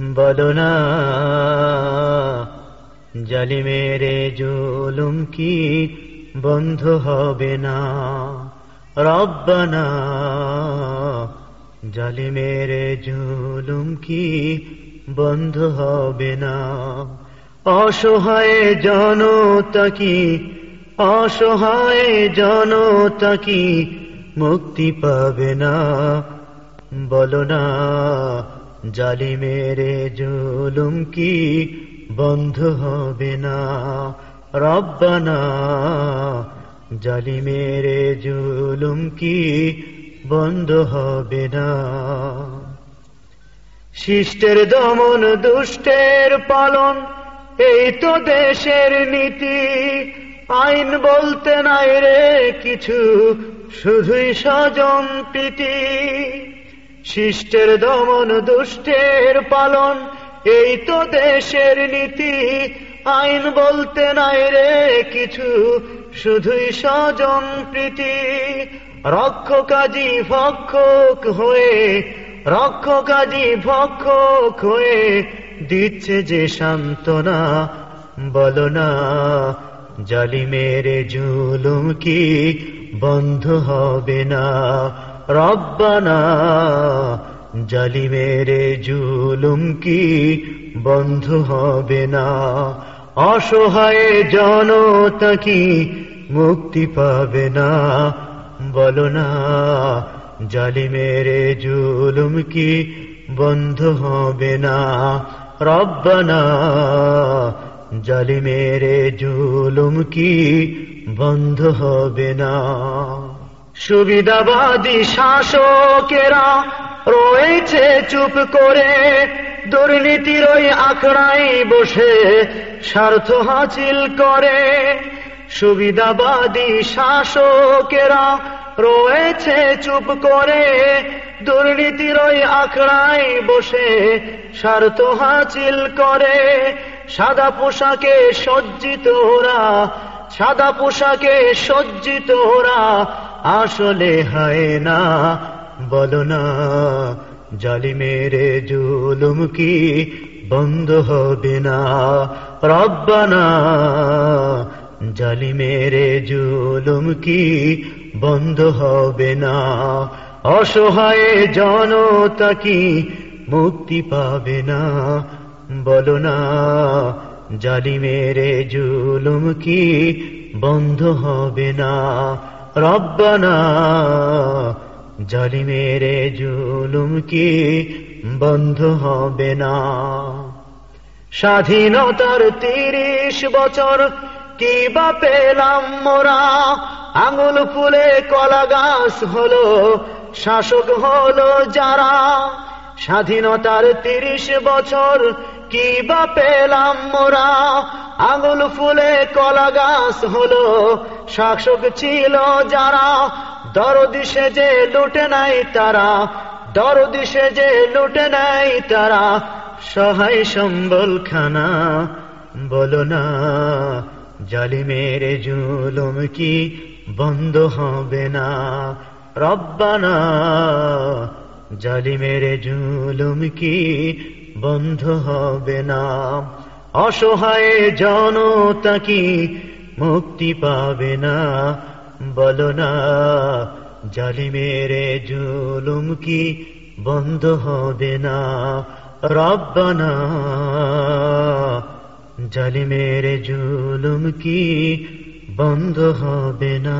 বলো না জালিমেরে জুলুম কি বন্ধ হবে না? রব্বানা জালিমেরে জুলুম কি বন্ধ হবে না? অসহায় জনতা কি, অসহায় জনতা কি মুক্তি পাবে না? বলো না জালিমেরে জুলুম কি বন্ধ হবে না? রব্বানা, জালিমেরে জুলুম কি বন্ধ হবে না? শিষ্টের দমন, দুষ্টের পালন, এই তো দেশের নীতি। আইন বলতে নাই রে কিছু, শুধুই স্বজন প্রীতি। শিষ্টের দমন, দুষ্টের পালন, এই তো দেশের নীতি। আইন বলতে নাই রে কিছু, শুধুই স্বজন প্রীতি। রক্ষ কাজী ভক্ষক হয়ে রক্ষ কাজী ভক্ষক হয়ে, দিচ্ছে যে সান্ত্বনা, বলো না, জালিমের জুলুম কি বন্ধ হবে না? রব্বানা জালিমের জুলুম কি বন্ধ হবে না? অসহায় জনতা কি মুক্তি পাবে না? বলো না জালিমের জুলুম কি বন্ধ হবে না? রব্বানা জালিমের জুলুম কি বন্ধ হবে না? সুবিধাবাদী শাসকেরা রয়েছে চুপ করে। দুর্নীতির ওই আখড়াই বসে স্বার্থ হাসিল করে। সুবিধাবাদী শাসকেরা রয়েছে চুপ করে। দুর্নীতির ওই আখড়াই বসে স্বার্থ হাসিল করে। সাদা পোশাকে সজ্জিত ওরা, সাদা পোশাকে সজ্জিত ওরা আসলে হয় না। বলো না, জালিমেরে জুলুম কি বন্ধ হবে না? রব্বানা, জালিমেরে জুলুম কি বন্ধ হবে না? অসহায় জনতা কি মুক্তি পাবে না? বলো না, জালিমেরে জুলুম কি বন্ধ হবে না? রব্বানা, জালিমেরে জুলুম কি বন্ধ হবে না। স্বাধীনতার তিরিশ বছর কি বা পেলাম মোরা? আঙুল ফুলে কলা গাছ হলো, শাসক হলো যারা? স্বাধীনতার তিরিশ বছর কি বা পেলাম মোরা? আঙুল ফুলে কলা গাছ হলো শাসক ছিল যারা। দরদি যে লুটে নাই তারা, দরদি যে লুটে নাই তারা। সহায় সম্বল খানা বলো না, জালিমের জুলুম কি বন্ধ হবে না? রব্বানা, জালিমের জুলুম কি বন্ধ হবে না? অসহায় জনতা কি মুক্তি পাবে না? বলো না, জালিমের জুলুম কি বন্ধ হবে না? রব্বানা, জালিমের জুলুম কি বন্ধ হবে না?